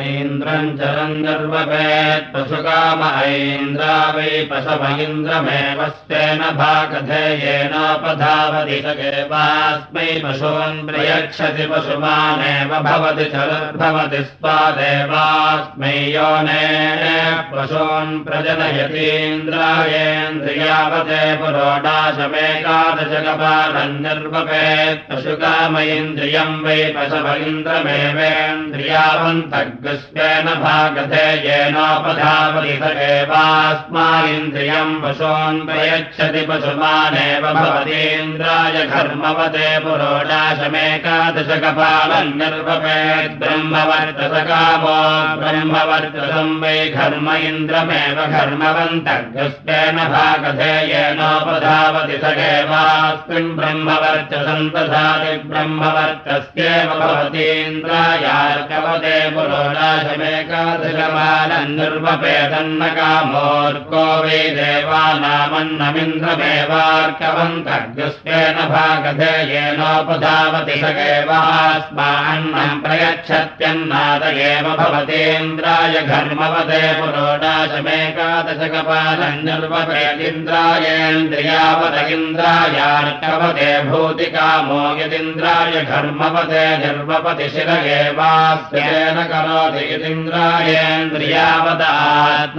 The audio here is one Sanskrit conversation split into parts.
ऐन्द्रम् चरम् निर्वपेत् पशुकाम ऐन्द्रा वै पशव इन्द्रमेव स्तेन भागधेयेनोपधावति सगेवास्मै पशून् प्रयच्छति पशुमानेव भवति चरुर्भवति स्वादेवास्मै योने पशून् प्रजनयतीन्द्रायेन्द्रियावते पुरोडाशमेकादशकपालम् निर्वपेत् पशुकाम इन्द्रियम् वै पशव इन्द्रमेवेन्द्रियावन्तग्स्वेन भागधेयेनोपधावति स एवास्मा इन्द्रियम् पशून् प्रयच्छति पशुमानेव भवतीन्द्राय घर्मवते पुरोडाशमेकादशकपालम् निर्वपेत् ब्रह्मवर्तसकामो ब्रह्मवर्तसम् वै घर्म इन्द्रमेव घर्मवन्तग्स्वेन भागधेयेनोपधावति स एवास्मिन् ब्रह्मवर्चसम् तथाति ब्रह्मवर्तस्येव भवतीन्द्रायार्कवते पुरोडाशमेकादशकपालम् निर्वपेदन्न कामोर्को वै देवानामन्नमिन्द्रमेवार्कवन्तग्स्वेन भागधेयेनोपधावति स एवास्मान्नम् प्रयच्छत्यन्नाद एव भवतीन्द्राय घर्मवते पुरोडाशमेकादशकपालम् निर्वपेदिन्द्रायेन्द्रियावत इन्द्रायार्कवते भूतिकामो यदिन्द्राय घर्मवते निर्वपति शिर एवास्येन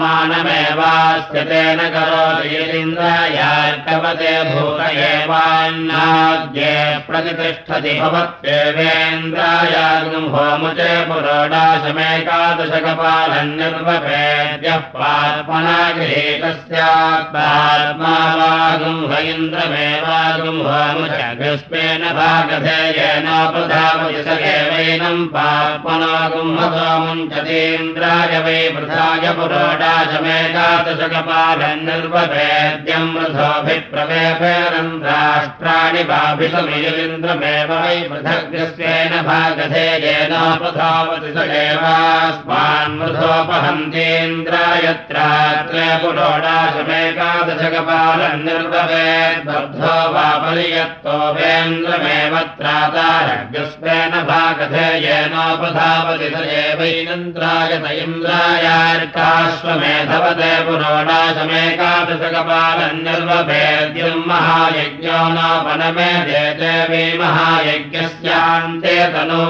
आत्मानमेवास्य तेन करोति यदिन्द्रायार्कवते भूत एवान्नाद्ये प्रतिष्ठति भवत्येवेन्द्रायागम् होमुचे पुरोडाशमेकादशकपालम् निर्वपेद्यः पात्मना गृहीतस्यात्मा वागुम् ह इन्द्रमेवागुम् होमुचस्मेन भागधेयेनोपधावति स एवैनम् पात्मनागुम् हसोमुञ्चतीन्द्राय वै वृथाय पुरोडाशमेकादशकपालम् निर्वपेद्यम् वृथोऽभिप्रवेपेरम् राष्ट्राणि वाभिषमिन्द्रमेव वै पृथग्स्वेन भागधेयेनोपधावति स एवास्मान् वृथोपहन्तीन्द्रायत्रात्रे पुरोडाशमेकादशकपालम् निर्वपेद्बद्धो वा पर्यत्तोपेन्द्रमेव त्रातारग्स्वेन भागधेयेनोपधावति स एवैनन्द्रायत इन्द्रायार्काश्वमेधवते पुरोडाशमेकादशकपालम् निर्वपेद्यम् महायज्ञो नोपनमेधे देवी महायज्ञस्यान्ते तनो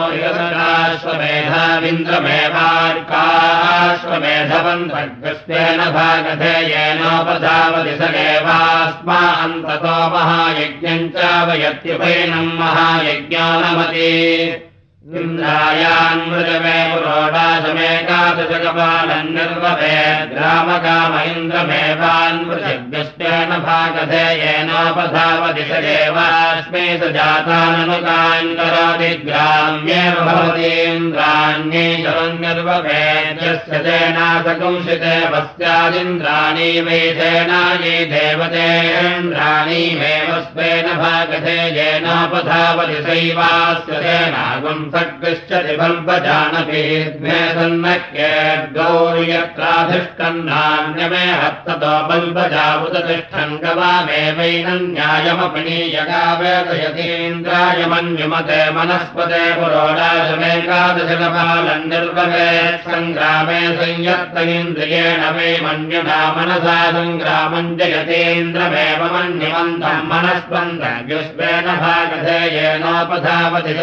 इन्द्रमेवार्काश्वमेधवन्तग्स्तेन भागधेयेनोपधावति स एवास्मा अन्ततो महायज्ञम् च वयत्युपैनम् महायज्ञानमति इन्द्रायान्मृजमे पुरोडाशमेकादशकपालम् निर्वपेत् रामकाम इन्द्रमेवान्मृजग्स्तेन भागधेयेनोपधावति स एवास्मै स जाताननुकान् करोति ग्राम्येव भवतीन्द्राण्यै शरम् निर्वपेद्यस्य तेनासकुंसिते वस्यादिन्द्राणी वै सेनायै देवतेन्द्राणीमेव स्वेन भागधेयेनोपधावति सैवास्य तेनागुम् सकृष्यति बल्बजानभिर्गौर्यत्राधिष्ठन्नान्यमे हस्ततो बल्बजावुदतिष्ठन् गवामेवैनम् न्यायमपनीयगावेदयतीन्द्राय मन्युमते मनस्पते पुरोडाशमेकादशकपालम् निर्वहे सङ्ग्रामे इन्द्रियेण वै मन्युना मनसा सङ्ग्रामम् जयतीन्द्रमेव मन्यमन्तम् मनस्पन्दग्युष्वेन भागधेयेनोपधावति स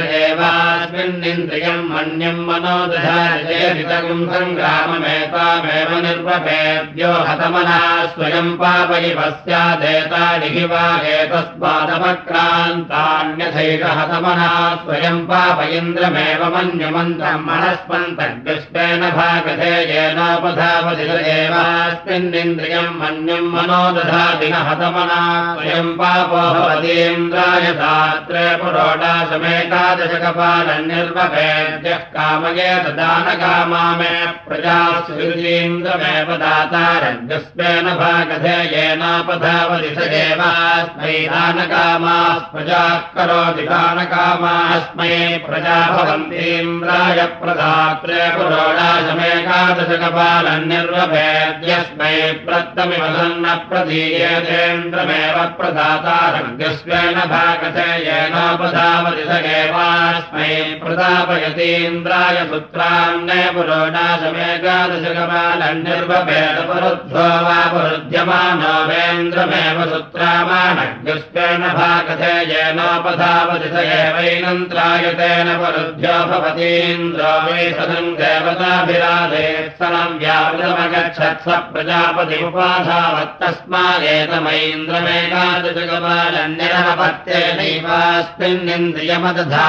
मन्यम् मनोदधारितम् सङ्ग्राममेतामेव निर्वपेद्यो हतमनः स्वयम् पापयि पश्चादेतानि हि वा एतस्मादपक्रान्तान्यथैष हतमनः स्वयम् पाप इन्द्रमेव मन्यमन्तम् मनस्पन्तग्स्तेन भागधेयेनोपधावति स एवास्मिन्निन्द्रियम् मन्यम् मनोदधाति न हतमनः स्वयम् पापो भवतीन्द्राय सात्रे पुरोडाशमेकादशकपालम् निर्वपेद्यः कामयेत दानकामा मे प्रजा सुरीन्द्रमेव दातारग्स्तेन भागधेयेनोपधावति स एवास्मै दानकामाः प्रजाः करोति दानकामास्मै प्रजा भवन्तीन्द्राय प्रदात्रे पुरोडाशमेकादशकपालम् निर्वपेद्यस्मै प्रत्तमिव सन्न प्रदीयेतेन्द्रमेव प्रदातारग्स्वेन भागधेयेनोपधावति स एवास्मै प्रतापयतीन्द्राय पुत्रान्ने पुरोणाशमेकादशकपालन्यर्वभेदपुरुद्धो वा पुरुध्यमानोवेन्द्रमेव सुत्रामाणग्रस्तेन भागधे येनोपधावति स एवैनन्त्रायतेन पुरुद्ध्यो भवतीन्द्रो वै सदम् देवताभिराधे स्तनम् व्यापृतमगच्छत् स प्रजापतिमुपाधावत्तस्मादेतमैन्द्रमेकादशकपालन्यरपत्येनैवास्मिन्निन्द्रियमदधा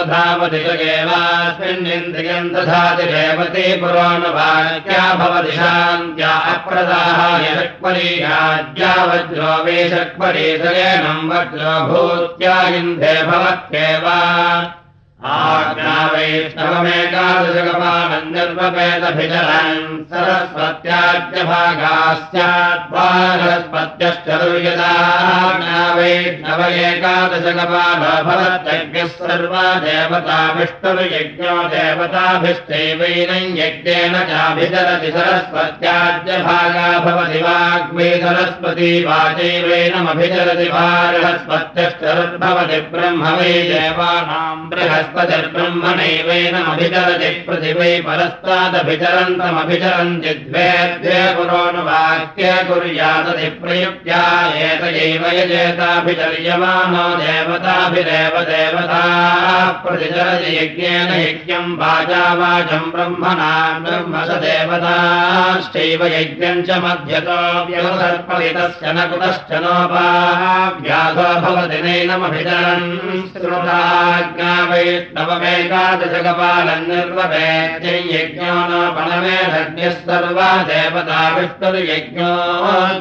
येनोपधावति एवास्मिन्निन्द्रियम् दधाति रेवती पुरोणवाक्या भवति शान्त्या अप्रदाहाय शक्वरीयाज्ञा वज्रो भूत्या इन्धे भवत्येव आज्ञावैष्णवमेकादशकपालन्यर्वपेदभिचरन् सरस्वत्याद्यभागास्याद्वारस्पत्यश्चरुर्यदाज्ञावैष्णव एकादशकपाल भवत्यज्ञः सर्वा देवता विष्णुर्यज्ञो देवताभिश्चैवैनं यज्ञेन चाभिचरति सरस्वत्याद्यभागा भवति वाग्मे सरस्वती वाचैवैनमभिचरति वारहस्पत्यश्चरुर्भवति ब्रह्म वै देवानाम् ब्रह्मणैवेनमभिचरति प्रतिभै परस्तादभिचरन्तमभिचरन्ति द्वे द्वे पुरोणवाक्ये कुर्यादति प्रयुक्त्या एतयैव यजेताभिचर्यमानो देवताभिरेव देवता प्रतिचरति यज्ञेन यज्ञम् वाचा वाचम् ब्रह्मणा ब्रह्म स देवताश्चैव यज्ञम् च मध्यतो व्यवसर्पलितस्य न कुतश्च नोपाव्याधो भवति नैनमभिचरन् श्रुताज्ञा वै नवमेकादशकपालम् निर्ववेद्यै यज्ञो न पणमेधज्ञः सर्वा देवता विष्णुर्यज्ञो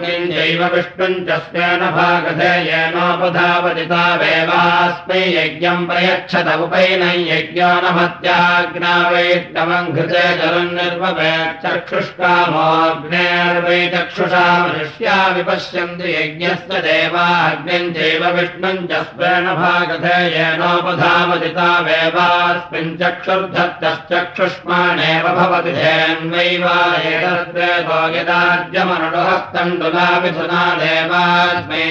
किञ्चैव विष्णुम् च स्वेन भागधे येनोपधावति तावेवास्मै यज्ञम् प्रयच्छत उपैनै यज्ञो न मत्याज्ञा वैष्णवम् घृते जलम् निर्ववेत् चक्षुष्कामोऽग्नेर्वै चक्षुषा मनुष्या विपश्यन्ति यज्ञस्य देवाग्निम् चैव विष्णुम् च स्वेन भागधे येनोपधावति वेवास्मिन् चक्षुर्धत्तश्चक्षुष्माणेव भवति धेन्वैवायेतद्वेदो यदाद्यमनुहस्तण्डुलाभिधुना देवास्मै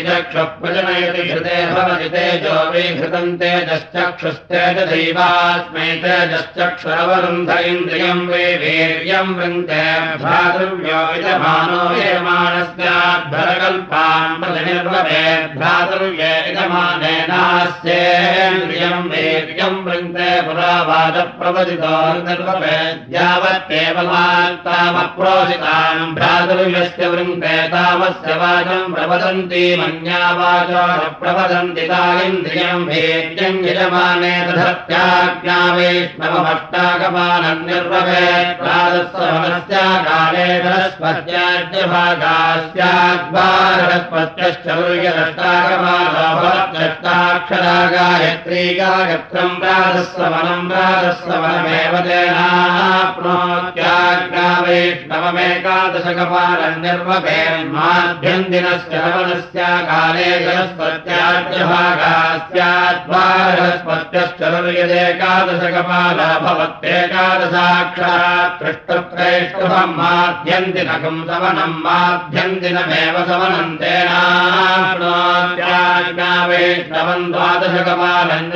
भवति तेजो विघृतम् तेजश्चक्षुस्तेजदैवास्मै तेजश्चक्षुरवरुन्ध इन्द्रियम् वै वीर्यम् वृन्ते भ्रातृव्यो यजमानो भ्रातृव्ये यजमानेनास्येन्द्रियम् वीर्यम् वृन्ते वृन्ते तामस्य वाचम् प्रवदन्ति मन्या वाचो न प्रवदन्ति तालिन्द्रियम् वीर्यम् यजमाने दधत्याज्ञा वैष्णवमष्टाकमानम् निर्वभेत् प्रादस्वनस्य काले बृहस्पत्याद्यभागास्याद्वारस्पत्यश्चौर्यदष्टाकमानो भवत्यष्टाक्षरा गायत्री गायत्रम् काले बृहस्पत्याद्यभागास्याद्वारस्पत्यश्चरुर्यदेकादशकपाल भवत्येकादशाक्षरात् पृष्ठत्रैष्टुभम् माध्यन्दिनकम् सवनम् माध्यन्दिनमेव तेनाप्नोत्याज्ञा वैष्णवम् द्वादशकपालम्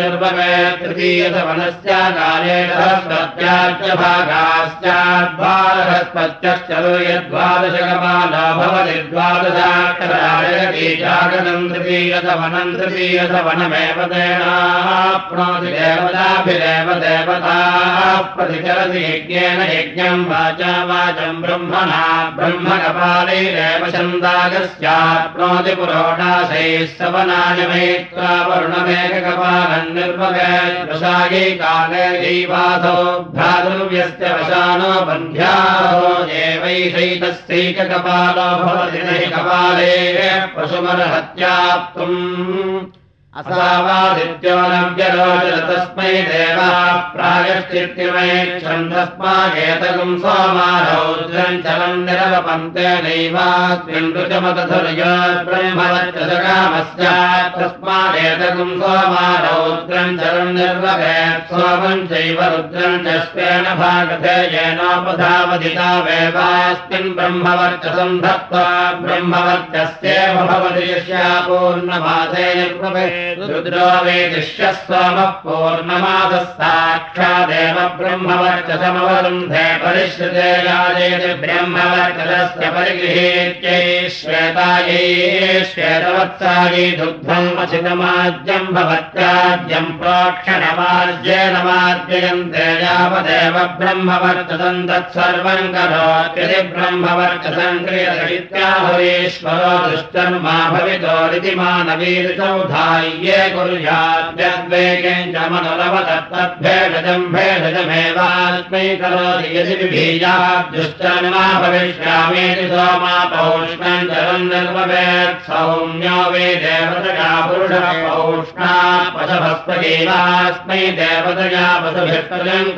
निर्वभे तृतीयसवनस्य काले सहस्रत्याज्यभागास्याद्वारस्पत्यश्चरुर्यद्वादशकपाल भवति द्वादशाक्षरायतीजागनम् तृतीयसवनम् तृतीयसवनमेव तेनाप्नोति देवताभिरेव देवता प्रतिचरति यज्ञेन यज्ञम् वाचा वाचम् ब्रह्मणा ब्रह्मकपालैरेव छन्दागस्याप्नोति पुरोडाशैः सवनाय मेत्वा वरुणमेककपालम् निर्वगे काले दैवाधो भ्रातृव्यस्य वशानो बन्ध्याहो देवैषैतस्यैककपालो भवति नहि कपाले पशुमर्हत्याप्तुम् असावादित्यो न व्यरोचन तस्मै देवः प्रायश्चित्तिमयच्छन्दस्मागेतकम् सोमारौद्रम् चलम् निरवपन्ते नैवास्मिन् ऋचमतधुर्य ब्रह्मवच्चकामस्यात् तस्मादेतकम् सोमारौद्रम् चलम् निर्वपेत् सोमम् चैव रुद्रम् च स्वेन भागधे येनोपधावधिता वेवास्मिन् ब्रह्मवर्चसम् धत्त्वा ब्रह्मवर्चस्येव भवति पूर्णमासे रुद्रो वेदिष्यः सोमः पूर्णमासः साक्षादेव ब्रह्मवर्चसमवरुन्धे परिश्रुते याजेति ब्रह्मवर्चसस्य परिगृहीत्यै श्वेतायै श्वेतवत्सायै दुग्धम् अचितमाज्यम् भवत्याज्यम् प्रोक्षणमाज्येन मार्जयन्ते यावदेव ब्रह्मवर्चसम् तत्सर्वम् करोत्यति ब्रह्मवर्चसम् क्रियतैत्याहुरीश्वरो दुष्टर्मा भवितोरिति मानवीर्चौधाय्ये कुर्याद्यद्वेगेन भेषजमेवास्मै करोति यदि भविष्यामेति जलम् निर्ववेत् सौम्यो वे देवतया देवतया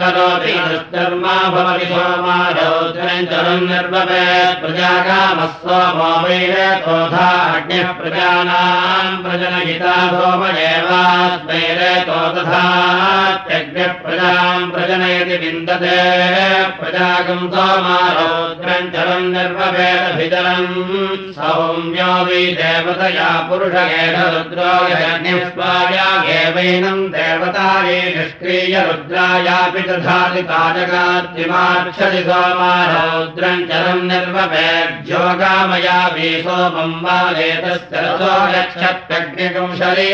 करोति दुष्टर्मा भवति सोमा जलम् निर्ववेत् प्रजाकामः सोमो प्रजानाम् तथात्यज्ञः प्रजाम् प्रजनयति विन्दते प्रजागम् सोमारौद्रम् जलम् निर्ववेदभिजलम् सौम्यो वै देवतया पुरुषगेन रुद्रो यज्ञस्वायागेवैनम् देवतायै निष्क्रिय रुद्रायापि दधाति ताजगाद्रिमार्च्छति सोमारौद्रम् जलम् निर्ववेद्योगामया वि गच्छत्यग्निकम् शरीरम्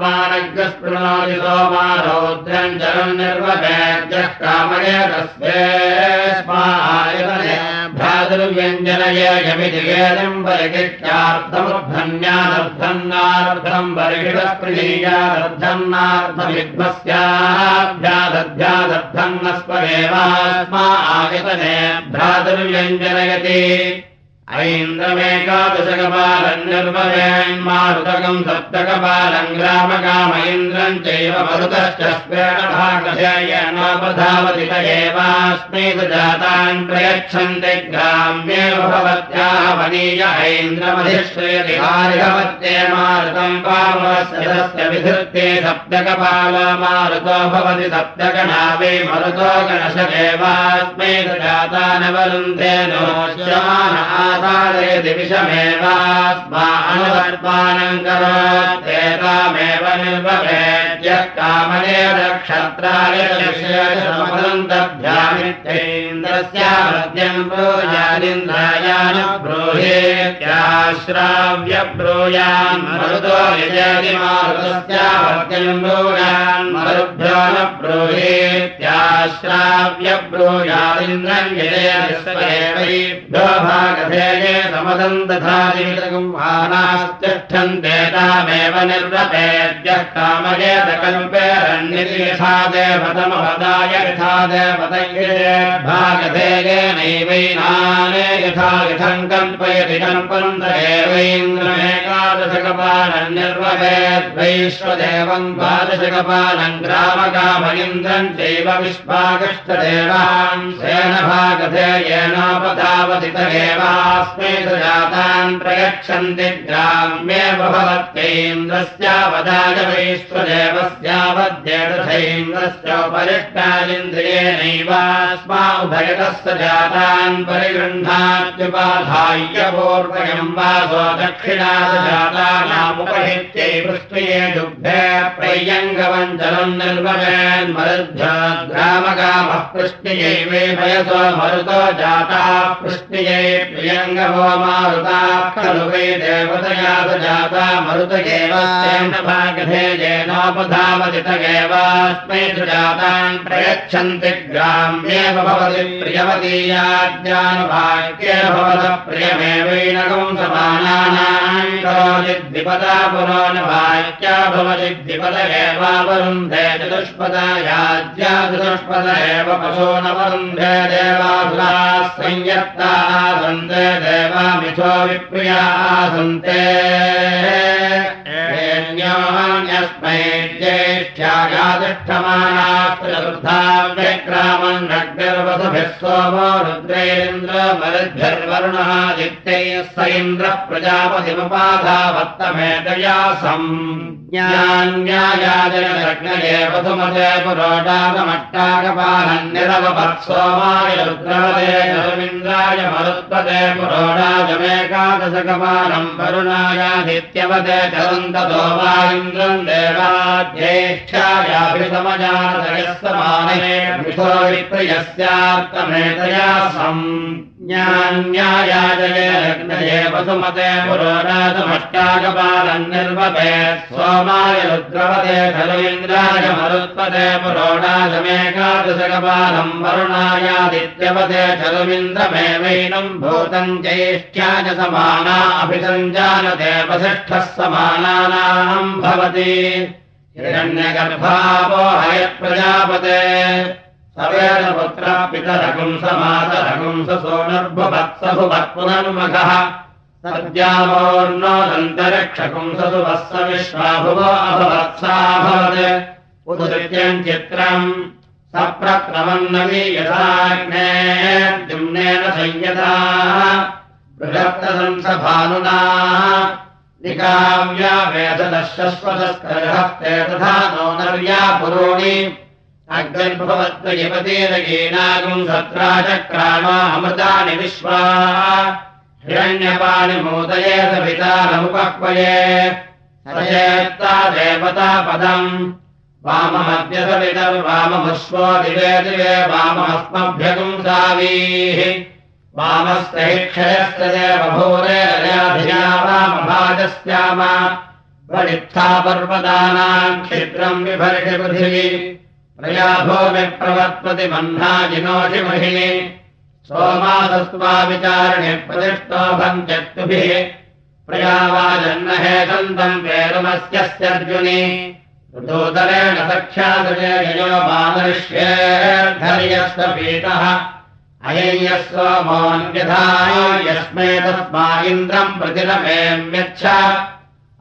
वह्निमात्मानग्रस्पृणोति सोमा रौद्रम् जलम् निर्वपेद्यः कामये तस्मेस्मायतने भ्रातुर्व्यञ्जनय यमिति वेदम् परिगित्यार्थमुद्धन्यादर्थन्नार्थम् परिषितप्रियादर्थन्नार्थमिद्भस्याभ्यादध्यादर्थन्नस्पदेवास्मा आयतने भ्रातुर्व्यञ्जनयति ऐन्द्रमेकादशकपालम् निर्वयन्मारुतकम् सप्तकपालम् ग्रामकाम इन्द्रम् चैव मरुतश्च स्वेणभागशयनोपधावति त एवास्मै जातान् प्रयच्छन्ति ग्राम्येव भवत्याः वनीय ऐन्द्रमधिश्रयति हारिहवत्ये मारुतम् पावस्य विधृत्ते सप्तकपाल मारुतो भवति सप्तगणावे मरुतो गणशदेवास्मै जातानवरुन्धे नो आसादयति विषमेवास्मा अनुवर्पानम् करोत्येतामेव निर्ववेद्यः कामने नक्षत्रायभ्यामित्यैन्द्रस्यावद्यम् ब्रूयादिन्द्रायान ब्रूहेत्याश्राव्य ब्रूयान् मरुतो मारुतस्यावद्यम् ब्रूयान् मरुभ्यो न ब्रूहेत्याश्राव्य दधातिष्ठन्ते तामेव निर्वपेद्यः कामयेतकल्पेरन्निति यथा देवतमपदाय यथा यथा यथम् कल्पयति कल्पन्त एवैन्द्रमेकादशकपालम् निर्वपेद्वैश्वदेवम् द्वादशकपालम् ग्रामकाम चैव विश्वागष्टदेवान् सेन भागधेयेनोपधावति एवास्मै जातान् प्रयच्छन्ति ग्राम्येव भवत्यैन्द्रस्यावदाय वैश्वदेवस्यावध्येन्द्रस्योपरिष्टादिन्द्रियेणैवास्मा उभयतस्य जातान् वासो दक्षिणादजातानामुपहित्यै पृष्ट्ये निर्ववेन्मरुद्ध्याग्रामकामः पृष्ट्यै वे भयसो मरुतो जाता पृष्ट्यै प्रियङ्गवो मारुता खलु वै देवतया जाता मरुत एव भागधेयेनोपधावति त एवास्मै सुजातान् प्रयच्छन्ति ग्राम्येव भवति प्रियवतीयाज्ञानुभाग्ये भवत प्रियमेवैनकम् समानानाम् करोति द्विपदा पुरोनभाग्या भवति द्विपद एवावरुन्धे चतुष्पदा याज्ञा चतुष्पद एव पशो न वरुन्धे देवासुरा संयत्ता सन्ते देवामिथो विप्रिया सन्ते सोमो रुद्रेन्द्रमरुद्भिर्वरुणादित्यैः स इन्द्रः प्रजापतिमुपाधावत्तमेतया सम् ज्ञान्यायाजनग्नये वसुमते पुरोडागमट्टागपालन्निरवत्सोमाय रुद्रवदे रविन्द्राय मरुत्पदे पुरोडाजमेकादशकपालम् वरुणायादित्यवदे वा इन्द्रम् देवाध्येष्ठायाभितमजातयस्तमाने मिथो विप्रियस्यात्तमेतया सम् लग्नये वसुमते पुरोडाजमट्टागपालम् निर्वपे सोमाय रुद्रवदे खलु इन्द्राय मरुत्पदे पुरोडाजमेकादशकपालम् वरुणायादित्यवदे खलुमिन्द्रमेवैनम् भूतम् ज्येष्ठ्याय समाना अभिसञ्जानते वसिष्ठः समानानाम् भवति हिरण्यगर्भापो हयत्प्रजापते सवेन पुत्रः सोऽनर्भुवत्सभुवत् पुनर्मघः। सद्यामोर्णोदन्तरिक्षपुंससु वत्स विश्वाभुवो अभवत्साभवत् उदृत्यम् चित्रम् सप्रक्रमन्नवी यथाग्नेर्जुम्नेन संयताः। बृहत्तदंसभानुनाः निकाव्या वेददशश्वतस्करहस्ते तथा नो नर्या पुरोणि अग्निर्भवद्वयपतेरगेनागुम् सत्रा चक्राणो अमृतानि विश्वा। हिरण्यपाणिमोदये सवितारमुपक्वये सजेत्ता देवता पदम् वाममद्यसवितर्वाममुश्वो दिवे दिवे वाममस्मभ्यगुंसावीः वामस्य हि क्षयस्य देवभूरेरयाधिया वामभाजस्याम। वरित्था पर्वतानाम् क्षिद्रम् विभर्षि पृथिवी। प्रया भूमिप्रवर्त्वति मह्नाजिनोषि महिनि। सोमासस्त्वा विचारणे प्रतिष्ठो भञ्चक्तुभिः प्रयावाजन्महे सन्तम् पेरुमस्यर्जुनि ऋतोदरेण सख्यादयो मादृश्येर्धर्यस्य पीतः। अय्यः सोमोऽन्यथा यस्मै तस्मा इन्द्रम् प्रतिरमेम्यच्छ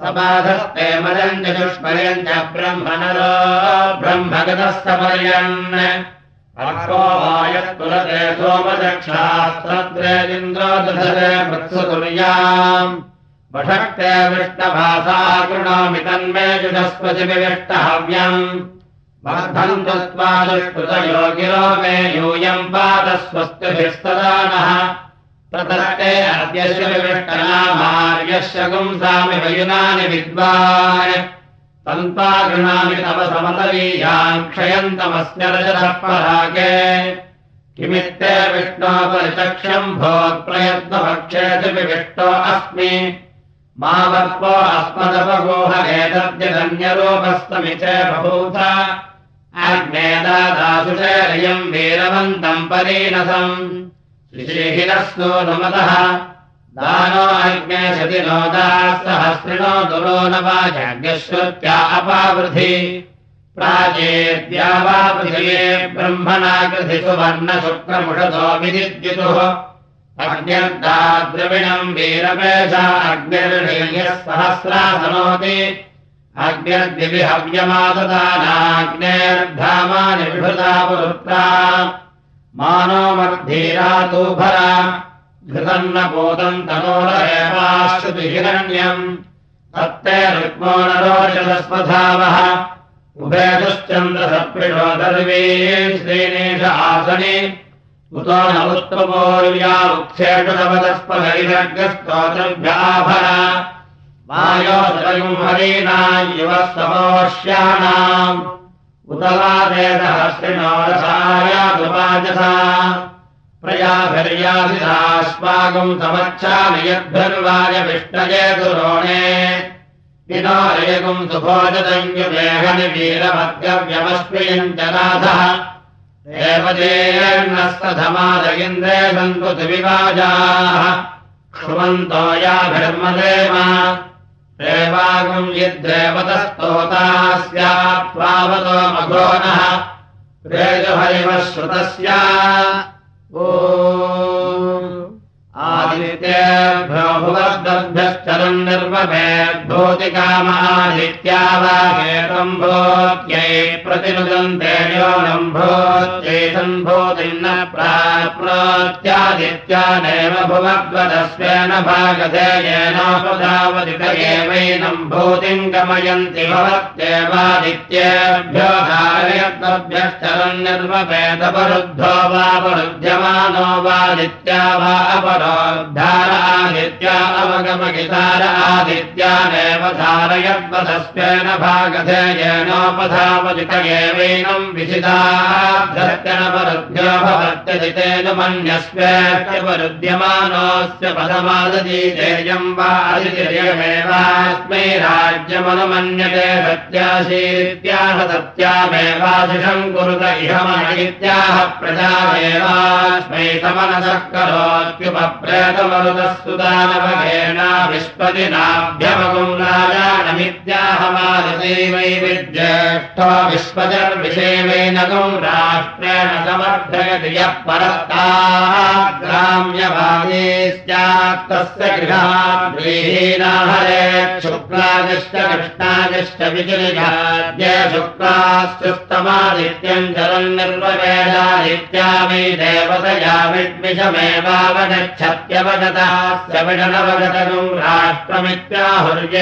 समाधस्ते मदम् चतुष्मयम् च ब्रह्मणरो ब्रह्मगतस्तपर्यन् वायस्कुलते सोमदक्षास्त्रद्रेन्द्रो दधरे मृत्सुतुर्याम्। वषक्ते विष्णभासा कृणोमि तन्मे जुषस्पतिविष्टहव्यम् वर्धन्तु स्वादुष्कृतयोगिरो मे यूयम् पादस्वस्तिभिस्तदा नः विविष्टनामार्यस्य गुंसामि वयुनानि विद्वान्। तन्त्वा गृणामि तव समतवीयाम् क्षयन्तमस्य रजतः परागे। किमित्ते विष्णो परिचक्षम् भोत्प्रयत्नभक्षेति विविष्टो अस्मि। मा वर्पो अस्मदपगोह एतद्यधन्यरूपस्तमिते बभूथ। अग्नेदादासुषेरयम् वीरवन्तम् परीनसम् नुमतः। न वाजाग्यश्रुत्या अपावृधि प्राचेद्या वा पृथिवे ब्रह्मणाकृधि सुवर्णशुक्रमुषतो विदिद्युतुः अग्निर्दाद्रविणम् वीरपेशा अग्निर्णीयः सहस्रासनोति अग्निर्दिविहव्यमाददानाग्नेर्धामानि विभृता पुरुत्रा मानो मर्धीरातूभरा घृतम् न बोधम् तनोरेवाश्रुतिहिरण्यम् तत्ते रुक्मो न रोचतस्वधावः। उभयतुश्चन्द्रसप्रिषो दर्वी श्रीनेश आसने। उतो न उत्तमोर्व्या उक्षेषवदस्पहरिवर्गस्तोत्रभ्याभर वायोत्रयुम् हरीणाम् युवः समोष्याणाम् उत रसायातुवाजसा प्रयाभिर्याधिरास्माकम् समच्छामि यद्भिर्वाय विष्णये दुरोणे विनायकुम् सुभोजतञ्जुमेहनि वीरमद्यव्यमस्मियम् च नाथः देवदेर्णस्तधमादयिन्द्रे सन्तु द्विवाजाः क्षुमन्तो याभिर्मदेम देवागुम् यद्देवतस्तोता स्यात्त्वावतो मघोनः रेजुहरिवः श्रुतस्य ओ आदित्येभ्यो भुवद्भ्यश्चरम् निर्वभेद्भूतिकामादित्या वा हेतम् भूत्यै प्रतिनुदन्ते योनम् भूत्यै सम्भूतिम् न प्राप्नोत्यादित्यानेव भुवद्वदस्वेन भागधेयेनोपधावदित एवैनम् भूतिम् गमयन्ति भवत्येवादित्येभ्यो निर्वभेदपरुद्धो वा परुध्यमानो वादित्या वा अपर आदित्या अवगमगितार आदित्यानेव धारयद्वधस्वेन भागधेयेनोपधावजित एवैनम् विशिदाभ्यर्त्यनपरुभ्यो भवत्यजितेन मन्यस्वेत्यपरुद्यमानोऽस्य पदमादजीतेयम् वा अदितिर्यमेवास्मै राज्यमनुमन्यते सत्याशीत्याह सत्यामेवाशिषम् कुरुत इह मनित्याह प्रजामेवास्मै समनसः करोत्युप प्रेतमरुतस्तुदानवगेना विष्पतिनाभ्यमगुम् राजानमित्याहमादिवै विश्वजर्विषेवेन गौ राष्ट्रेण समर्थयति यः परस्ताग्राम्यभागे स्यात् तस्य गृहाद्रीहीनाहरे शुक्लादिश्च कृष्णादिश्च विजनिघाद्य शुक्लास्तुस्तमादित्यम् जलम् निर्वेदादित्या मे देवतया विद्विषमेवावगच्छत्यवगतः राष्ट्रमित्याहुर्ये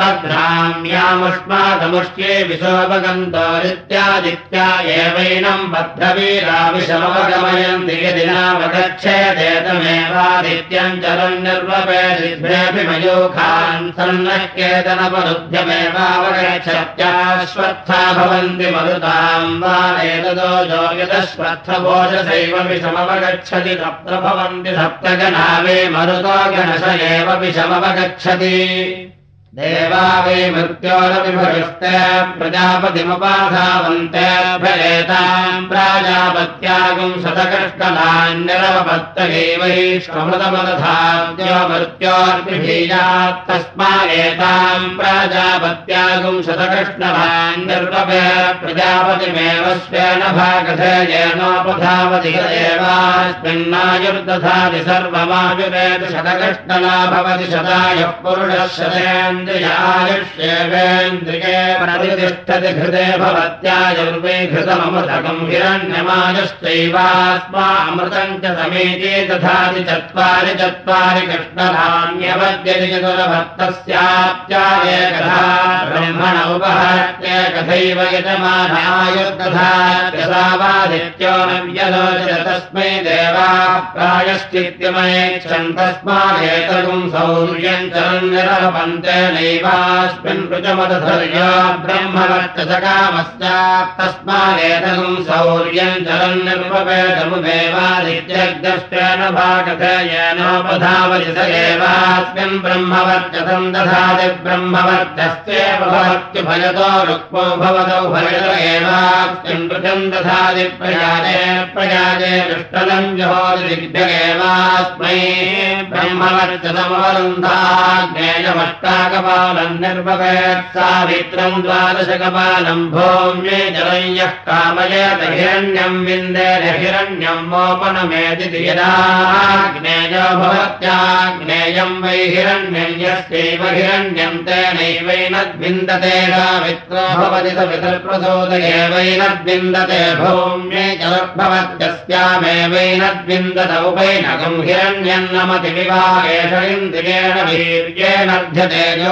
बध्राम्यामुष्मादमुष्ये विशोभगन्तो नित्यादित्या एवैनम् बद्धवीरा विषमवगमयन्ति दिनावगच्छेदेतमेवादित्यम् चलन् निर्वपेदिभ्रेऽपि मयूखान् सन्नक्येतनपरुभ्यमेवावगच्छत्याश्वत्था भवन्ति मरुताम् वा एतदो जो यदश्वत्थभोजसैव विषमवगच्छति तत्र भवन्ति सप्तगणा वे मरुतो गणश एव विषमवगच्छति देवा वै मृत्योरविभगस्ते प्रजापतिमुपाधावन्तेभ्येताम् प्राजापत्यागुम् शतकष्टलान्यरवपत्तगैवैष्मृतमदधाद्यो मृत्योर्विभीयात् तस्मादेताम् प्राजापत्यागुम् शतकृष्णभान्यर्वपे प्रजापतिमेव स्वेन भागधेयेनोपधावति एवास्मिन्नायुर्दधाति सर्वमायुरेति शतकृष्णला भवति शतायः पुरुषः ेन्द्रिये प्रतिष्ठति घृते भवत्यायुर्वे हिरण्यमायश्चैवात्मा अमृतम् च समेते चत्वारि चत्वारि चतुरभक्तस्याप्त्यायकथा ब्रह्मण कथैव न व्यलोचत तस्मै देवा प्रायश्चित्यमयेच्छन् तस्मादेतगुम् सौर्यम् चरन्निरपन्ते नैवास्मिन् ऋजमदधर्या ब्रह्मवर्चसकामस्यात् तस्मादेतम् सौर्यम् चलन् निर्वपेदमुमेवादित्यग्रष्टेन भागधयेनोपधावति एवास्मिन् ब्रह्मवर्चसम् दधाति ब्रह्मवर्चस्येव भवत्युभयतो रुक्मो भवतौ भयत एवास्मिन् ऋजम् दधाति प्रयाजे प्रयाजे दृष्टलम् जहोति दिग्भ्य निर्भवेत् सावित्रम् द्वादशकपालम् भौम्ये जलय्यः कामयेत हिरण्यम् विन्देन हिरण्यम् मोपनमेति यदाग्नेयो भवत्याग्नेयम् वै हिरण्यम् यस्यैव हिरण्यम् तेनैवैनद्विन्दते सावित्रो भवति सवितर्प्रसोदयेवैनद्विन्दते भौम्ये जलभवत्यस्यामेवैनद्विन्दत उपैनकम् हिरण्यम् नमति विभागेष इन्द्रियेण यो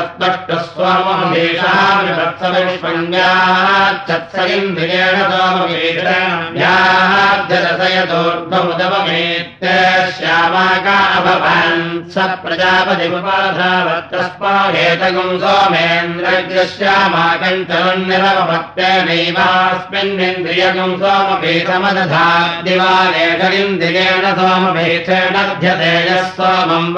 तत्त्वष्टस्वमहमेषामिवत्सविष्मङ्गाच्छत्स इन्द्रियेण सोमवीषयाध्यरसयतोर्ध्वमुदवमेत्यश्यामाका अभवन् स प्रजापतिमुपाधावत्तस्माहेतगुम् सोमेन्द्रग्रश्यामाकम् चलन्निरवभक्तेनैवास्मिन्निन्द्रियगुम् सोमपीठमदधा दिवालेखरिन्द्रियेण सोमपीठेणध्यते यः सोमम्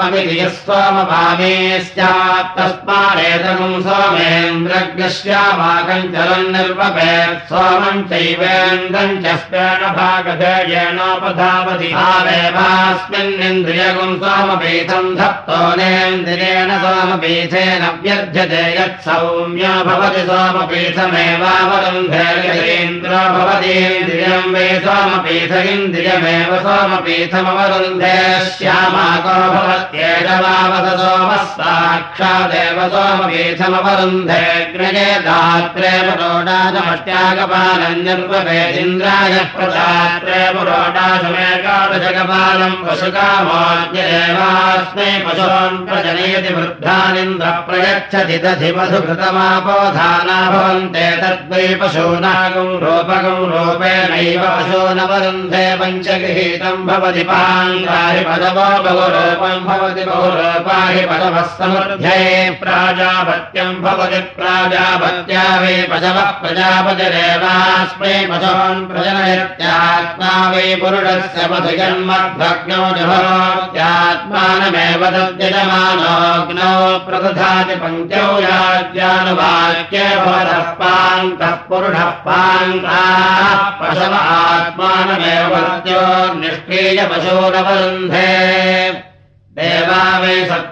सोमभामे स्यात् तस्मादेतगुम् सोमेन्द्रग्रश्यामाकम् चलन्निर्वपेत् सोमम् चैवेन्द्रम् च स्पेण भागधेयेनोपधावति भावेवास्मिन्निन्द्रियगुम् सोमपीठम् धत्तोनेन्द्रियेण सोमपीठेन व्यर्थ्यते यत् सौम्यो भवति सोमपीठमेवावरुन्धेन्द्रो भवतीन्द्रियम् वै सोमपीठ इन्द्रियमेव सोमपीठमवरुन्धे श्यामाको भवत्येजवावत सोमः साक्षादेव पुरोडाचमष्ट्यागपालन्यर्वेदिन्द्राय प्रदात्रे पुरोडाशमेकादशकपालम् पशुकामोद्यदेवास्मै पशून् प्रजनयति वृद्धानिन्द्र प्रयच्छति दधि मधुकृतमापोधाना भवन्ते तद्वै पशूनागम् रूपकम् रूपेणैव पशूनवरुन्धे पञ्चगृहीतम् भवति पाङ्गाहि पदवो बहुरूपम् भवति बहुरूपाहि पदवः समृध्ये प्राजापत्यम् भवति प्राजापत्या वै पशवः प्रजापतिरेवास्मै पशून् प्रजनयत्यात्मा वै पुरुषस्य मधुजन्मभग्नौ जहोत्यात्मानमेव तद्यजमानोऽग्नौ प्रदधाति पङ्क्त्यौ याज्ञानुवाक्ये भवतः पाङ्कः पुरुषः पाङ्काः पशव आत्मानमेव देवा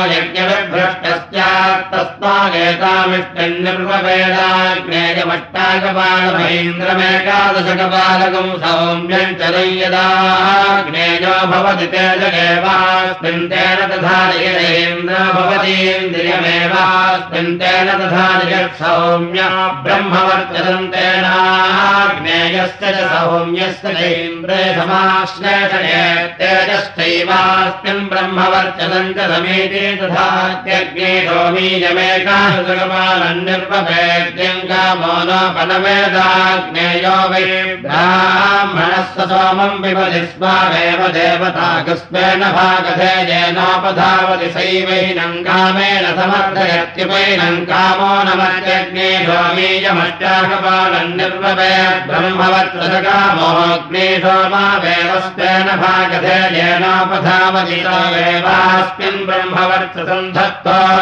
यज्ञविभ्रष्टस्यात् तस्मादेतामिष्टन्निर्वपेदाग्नेयमष्टाकपालमैन्द्रमेकादशकपालकम् सौम्यम् चलम् यदाग्नेयो भवति तेजगेवास्मिन् तेन तथा नियतेन्द्र भवतीन्द्रियमेवास्मिन् तेन तथा नियत् सौम्य ब्रह्मवर्चसम् तेनाग्नेयस्य च सौम्यस्य चैन्द्रे समाश्लेषणे तेजश्चैवास्मिन् ब्रह्मवर्चसम् च समेते तथा त्यग्ने सोमीयमेकादशकपालन्निर्वपेद्यम् कामो नोपनवेदाग्नेयो वै ब्राह्मणस्य सोमम् पिबति स्मावेव देवताकस्मेन भागधेयेनोपधावति सैवैनम् कामेन समर्थयत्युपैनम् कामो नमत्यग्ने सोमीयमष्टाकपालम् निर्वपेत् ब्रह्मवत्रसकामोऽग्ने सोमावेव स्वेन भागधेयेनोपधावति सवेवा यथास्मिन्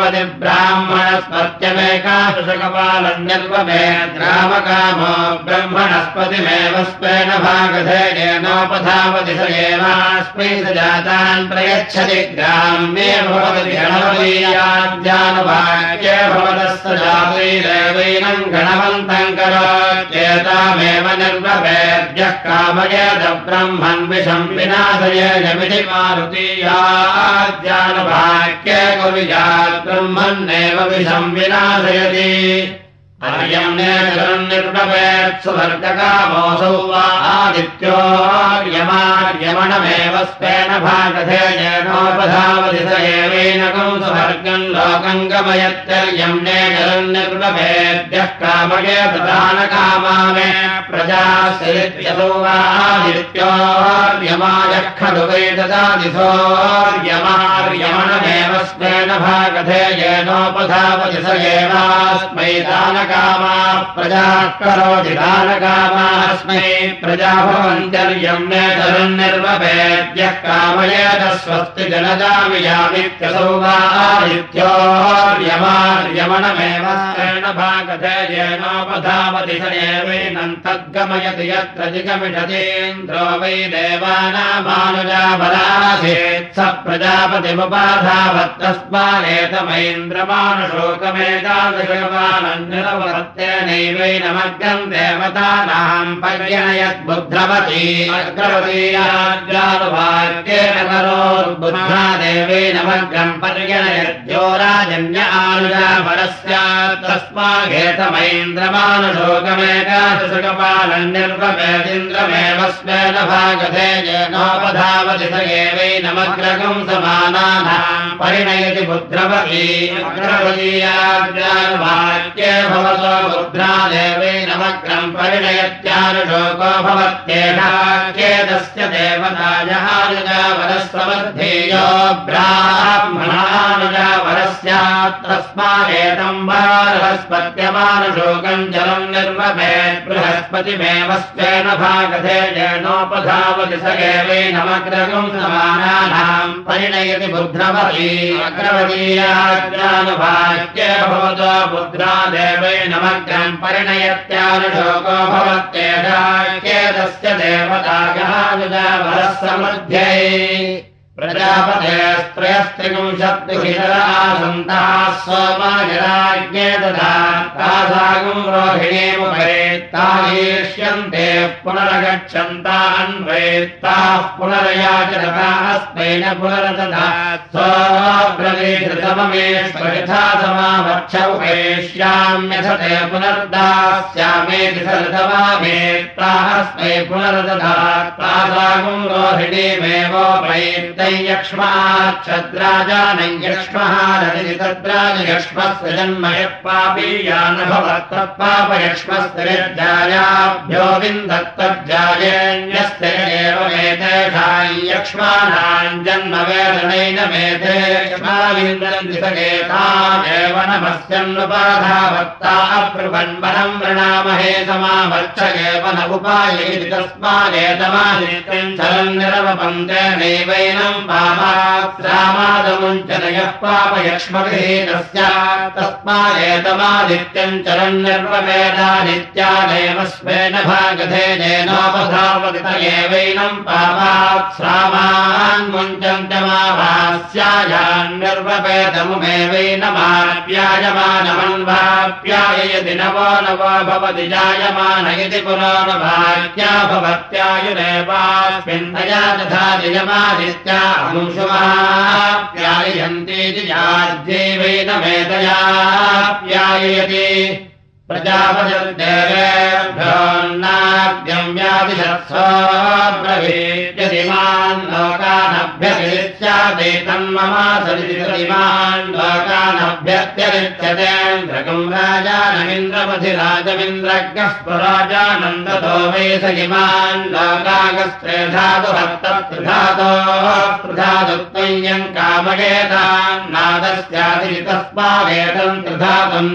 भवति ब्राह्मणस्पत्यमेकादशकपालन्यल्पमेद्रामकामो ब्रह्मणस्पतिमेव स्वेन भागधेयेनोपधावति स एवास्मै स जातान् प्रयच्छति ग्राम्ये भवति गणपतीयाज्ञानवाक्ये भवतस्य जातैरेवैनम् गणवन्तम् करो चेतामेव निर्ववेद्यः कामयेद ब्रह्मन् विषम् विनाशयेनमिति मारुतीयाज्ञानवाक्ये कुर्यात् ब्रह्मन्नेव विषम् विनाशयति अर्यम् निर्णवेत्सुवर्गकामोऽसौ वा आदित्योर्यमार्यमणमेव स्वेन भागधेयेनोपधावति स एवैनकम् सुवर्गम् लोकम् गमयत्यर्यम् निर्णवेद्यः कामये प्रधानकामा मे प्रजाश्रित्यसौ वा आदित्योर्यमायः खलु वै ददादिसोर्यमार्यमणमेव स्वेन भागधेयेनोपधावति स एवास्मै दानक कामा प्रजाः करोति दानकामास्मै प्रजा भवन्त्यर्यम् निर्ववेद्यः कामयेत स्वस्ति जनजामियामित्यसौ वा आदित्योर्यमार्यमणमेव भागधेयेनोपधावति स एवैनम् तद्गमयति यत्र जिगमिषतीन्द्रो वै देवानामानुजाबलासेत् स प्रजापतिमुपाधावत्तस्मानेतमैन्द्रमानुशोकमेतादृशमानन्यवत्तेनैवैनमग्रम् देवतानाम् पर्यणयत् बुद्ध्रवती अग्रवतीयाज्ञानुवाक्येन करोद्बुद्ध्रा देवैनमग्रम् पर्यणयद्यो राजन्य आनुजापरस्यात् तस्माघेतमैन्द्रमानुशोकमेकादशकपालन्यर्ववेदिन्द्रमेव स्वेन भागधेयेनोपधावति स एवैनमग्रगम् समानानाम् परिणयति बुद्ध्रवती अग्रवतीयाज्ञानुवाक्ये बुद्ध्रा देवैनमग्रम् परिणयत्यानुशोको भवत्येषाख्येदस्य देवतायानुजावरस्वमध्येयो ब्राह्मणानुजावरस्यात् तस्मादेतम् बृहस्पत्यमानुशोकम् जलम् निर्वभेत् बृहस्पतिमेव स्वेन भागधेयेनोपधावति स एवैनमग्रगम् समानानाम् परिणयति बुद्ध्रवती अग्रवतीयाज्ञानुवाक्ये भवतो बुद्ध्रा देवैनमग्रम् परिणयत्यानुशोको भवत्येषाख्येदस्य देवतायानुजावरः समृद्ध्यै प्रजापतेस्त्रयस्त्रिंशद्विषदरासन्तः सोमायराज्ञे दधा तासागम् रोहिणीमुपरे तायेष्यन्ते पुनरगच्छन्तान्वयेत्ताः पुनरयाचरतास्तेन पुनरदधा सोऽग्रवेधृतममेश्वरिथा समावक्ष उपैष्याम्यथते पुनर्दास्यामेति सरतमामेत्तास्मै पुनरदधा तासागम् रोहिणीमेवोपैत्ते यक्ष्माच्छद्राजानयक्ष्मः रजति तद्राजयक्ष्मस्य जन्मयः पापीया न भवत्तत्पापयक्ष्मस्तिर्जायाभ्यो विन्दत्तज्जायेण्यस्य एवमेतेषाम् यक्ष्माणाम् जन्म नमस्यन्नुपाधावत्ता अब्रुवन्वनम् वृणामहे एव न चलन् निरवपन्ते नैवैनम् चरन्निर्ववेदादित्यादेव स्वेन भागधेनेनोपधावति एवैनम् पापात्स्रामान्निर्वपेदमुमेवैनमाप्यायमानमन्वाप्याययति नवो नवो भवति जायमान इति पुरो न भाग्या भवत्यायुरेवास्मिन्नया तथा जयमादित्या अंशुमाप्यायन्तीति याज्यैवैनमेतयाप्याययति प्रजापतिर्देवेभ्योन्ना राज्ञम् व्यादिशत्सोऽब्रवीत्यदिमान् लोकानभ्यतिरिच्यादेतन्ममासरिमान् लोकानभ्यत्यरिच्यतेन्द्रकम् राजानमिन्द्रमधिराजमिन्द्रज्ञः स्वराजानन्दतो वै स इमान् लोकागस्त्रेधातुभक्तधातोः प्रधातुत्वय्यम् कामयेतान् नादस्यादितस्मादेतम् त्रिधातुम्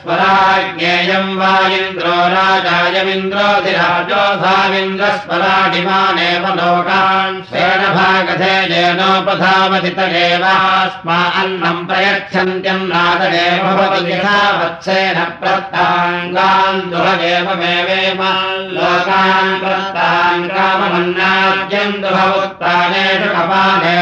स्वराज्ञेयम् वा इन्द्रो राजायमिन्द्रोऽधिराजो धामिन्द्रस्वराडिमानेव लोकान् स्वेन भागधे येनोपधावति तदेवास्मा अन्नम् यथा वत्सेन प्रत्ताङ्गान् दुहदेवमेवेम लोकान् प्रत्तान् काममन्नाद्यम् दुहवुत्तानेषु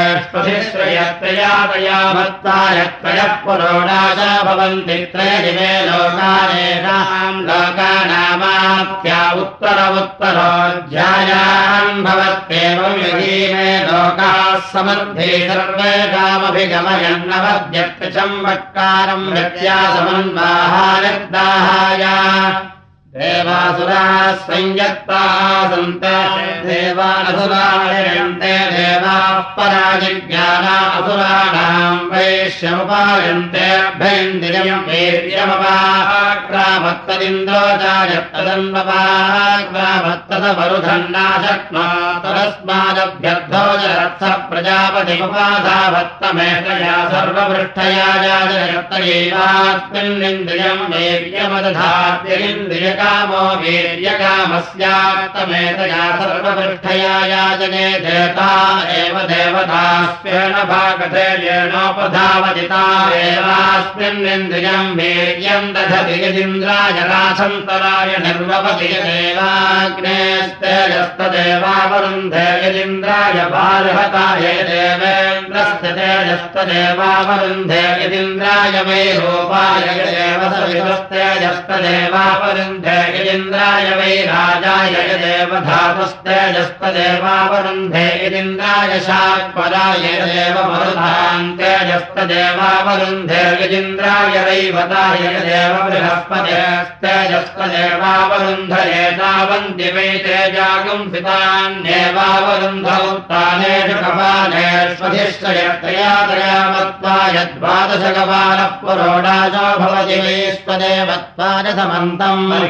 कपालेष्वधिश्रयत्रयातया भत्तायत्रयः पुरोडाच भवन्ति त्रयदिवे लोकानेषाम् लोकानामाप्या उत्तर उत्तरोऽध्यायान् भवत्येवम् यदीमे लोकाः समर्थे सर्वेषामभिगमयन्नवद्यक्चम्बक्कारम् व्यत्यासमन्वाहायर्दाहाय देवासुराः संयत्ताः सन्त देवानसुरायन्ते देवाः पराजिज्ञाना असुराणाम् वैश्यमुपायन्तेऽभ्यन्दिरम् वीर्यमपाक्रामत्तदिन्द्रो जायत्तदन्वपाक्रामत्तदवरुधन्ना शक्नोतरस्मादभ्यर्थो जरत्स प्रजापतिमुपाधावत्तमेतया सर्वपृष्ठया जाजयत्तयैवास्मिन्निन्द्रियम् वीर्यमदधात्यरिन्द्रियका कामो वीर्यकामस्यात्तमेतया सर्वपृष्ठया याजने देवता एव देवतास्वेन भागते येनोपधावजिता एवास्मिन्निन्द्रियम् वीर्यम् दधति यदिन्द्राय रासन्तराय निर्वपति यदेवाग्नेस्तेजस्तदेवावरुन्धे यदिन्द्राय बार्हताय देवेन्द्रस्य तेजस्तदेवावरुन्धे यदिन्द्राय वै रूपाय यदेव सवितस्तेजस्तदेवावरुन्धे यदिन्द्राय वै राजाय यदेव धातुस्तेजस्तदेवावरुन्धे यदिन्द्राय शाक्पराय यदेव मरुधान्तेजस्तदेवावरुन्धे यदिन्द्राय रैवताय यदेव बृहस्पतिस्तेजस्तदेवावरुन्धये तावन्ति वै तेजागुंसितान्येवावरुन्धौत्तानेषु कपालेष्वधिश्चयत्रया त्रया मत्वा यद्वादशकपालः पुरोडाचो भवति वैश्वदेवत्वाय समन्तम्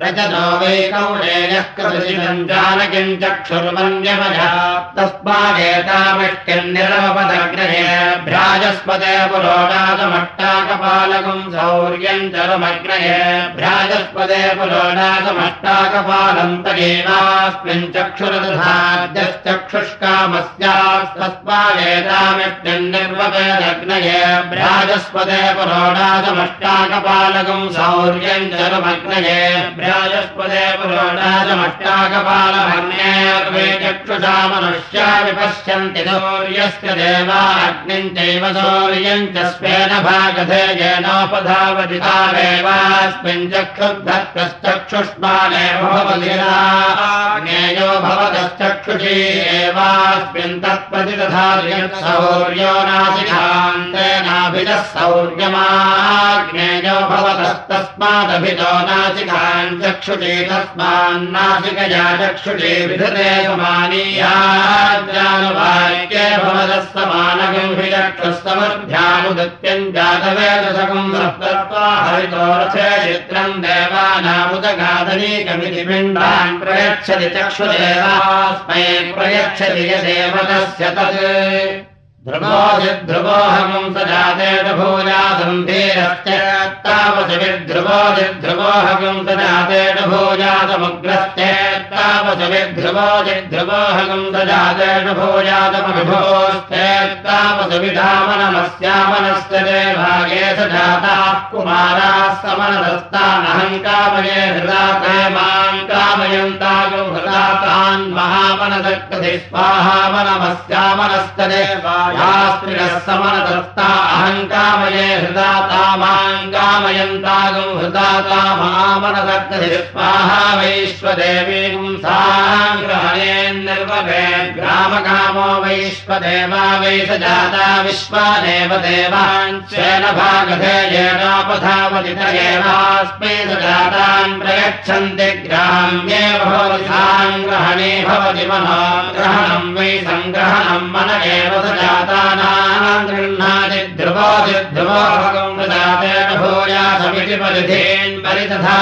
रजतो वैकौणेयः कृतिम् जानकिम् चक्षुर्मन्यमया तस्मादेतामिष्टिर्निरमपदग्रहे भ्राजस्पदे पुरोडागमट्टाकपालकम् शौर्यम् चरमग्रहे भ्राजस्पदे पुरोडागमट्टाकपालम् तदेवास्मिन् चक्षुरदधाद्यश्चक्षुष्कामस्यास्तस्मादेतामिष्टिर्निर्वपेदग्नये भ्राजस्पदे पुरोडागमट्टाकपालकम् शौर्यम् चरमग्नये भ्राजस्पदे पुरोडाजमट्टाकपालभन्ये चक्षुषा मनुष्या विपश्यन्ति सौर्यस्य देवाग्निम् चैव सौर्यम् च स्वेन भागधे येनोपधावदितावेवास्मिन् चक्षुर्धत्कश्चक्षुष्मानेव भवतिराज्ञेयो भवतश्चक्षुषी एवास्मिन् तत्प्रति तथा सौर्यो नासिकान्तेनाभितः सौर्यमाग्नेयो भवतस्तस्मादभितो नासिकान् चक्षुषे विधते समानीयाज्ञानवाक्ये भवतः समानगम्भिचक्षुस्तमध्यानुदत्यम् जातवेदशकम् सप्तत्वा हरितो रथे चित्रम् देवानामुदगादनीकमिति पिण्डान् प्रयच्छति चक्षुदेवास्मै प्रयच्छति यदेव तस्य तत् ध्रुवोऽधिध्रुवोऽहमम् स जातेन भूयासन्धेरश्चेत्तावसविध्रुवोऽधिध्रुवोऽहगम् स जातेन भूयासमुग्रश्चेत्तावसविध्रुवोऽधिध्रुवोऽहगम् स जातेन भूयासमविभोश्चेत्तावसविधामनमस्यामनस्य देभागे स जाताः कुमाराः समनदस्तानहम् कामये हृदाते माम् कामयन्तागम् हृदातान् मनसक्ति स्वाहामनमस्यामनस्तदेवायास्त्रियः समनदत्ता अहङ्कामये हृदा तामाङ्कामयन्तागम् हृदा साङ्ग्रहणे निर्वभे ग्रामकामो वैश्वदेवा वै स जाता विश्वादेव देवाञ्चेन भागधेयेनापधावति त एवास्मै स जातान् प्रयच्छन्ति ग्राम्येव भवति साङ्ग्रहणे भवति मनोग्रहणम् वै सङ्ग्रहणम् मन एव स जातानाम् गृह्णाति ध्रुवोति ध्रुवोभगम् जातेन भूयासमिति परिधीन् परितथा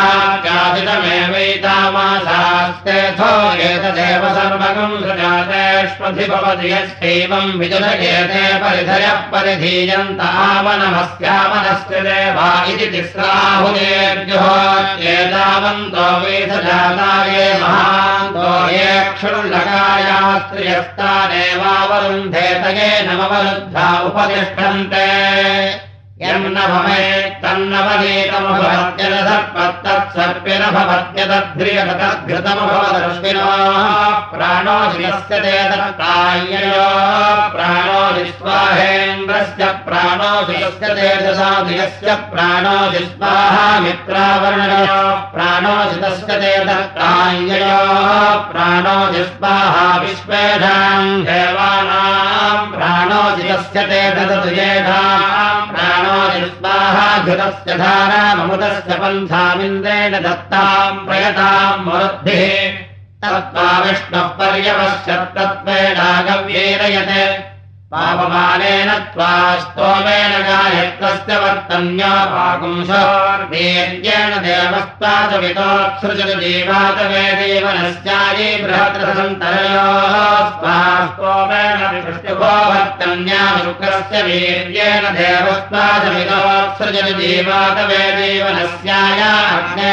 जातितमेवैतामासास्तेथो एतदेव सजातेष्वधि भवति यश्चैवम् विजनयेते परिधयः परिधीयन्त आवनमस्यामनस्य देवा इति तिस्राहुदेभ्यो एतावन्तो वेधजाताये महान्तो ये क्षुल्लकाया स्त्रियस्तादेवावरुन्धेत ये नमवरुद्धा उपतिष्ठन्ते यम् न भवेत्तन्नवनीतमभवत्यदर्पत्तत्सर्पिन भवत्यदध्रियतद्घृतमभवदर्शिनो प्राणोऽस्य ते दत्ताय्ययो प्राणोऽधिस्वाहेन्द्रस्य प्राणोऽधियस्य ते दशाधियस्य प्राणोऽधिस्वाहा मित्रावर्णयो प्राणोऽधितस्य ते दत्ताय्ययो प्राणोऽधिस्वाहा विश्वेषाम् देवानाम् प्राणोऽधितस्य ते ददतु येषाम् प्राणो घृतस्य धाराममुदस्य पन्थामिन्द्रेण दत्ताम् प्रयताम् वरुद्धिः। तत्त्वा विष्णुः पर्यवश्यत्तत्त्वेनागव्येरयते पापमानेन त्वा स्तोमेन गायत्वस्य वर्तन्योपाकुंशोर्वीर्येण देवस्तादवितोत्सृजति जीवातवे देवनस्यायै बृहद्रसन्तरयोः स्वा स्तोमेन विष्णुभो वर्तन्या शुक्रस्य वीर्येण देवस्तादवितोत्सृजति जीवातवे देवनस्याया अग्ने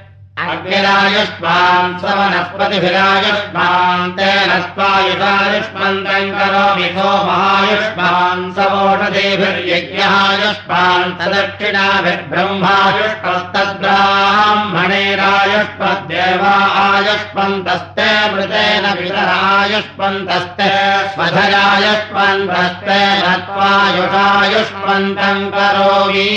अग्निरायुष्मान् स्वनस्पतिभिरायुष्मान् तेन स्वायुषायुष्मन्तम् करोमि सो महायुष्मान् सवोषदेभिर्यज्ञायुष्मान् तदक्षिणाभिर्ब्रह्मायुष्मस्तद्ब्राह्मणेरायुष्मद्देवा आयुष्मन्तस्ते मृतेन स्वधरायुष्मन्तस्ते नत्वायुषायुष्मन्तम् करोमि